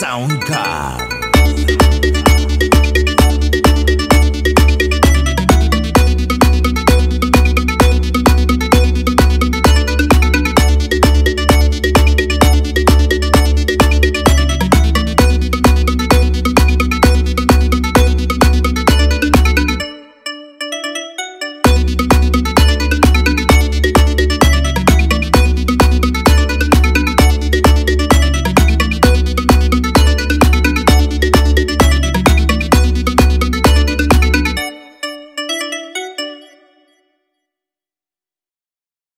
Soundcar.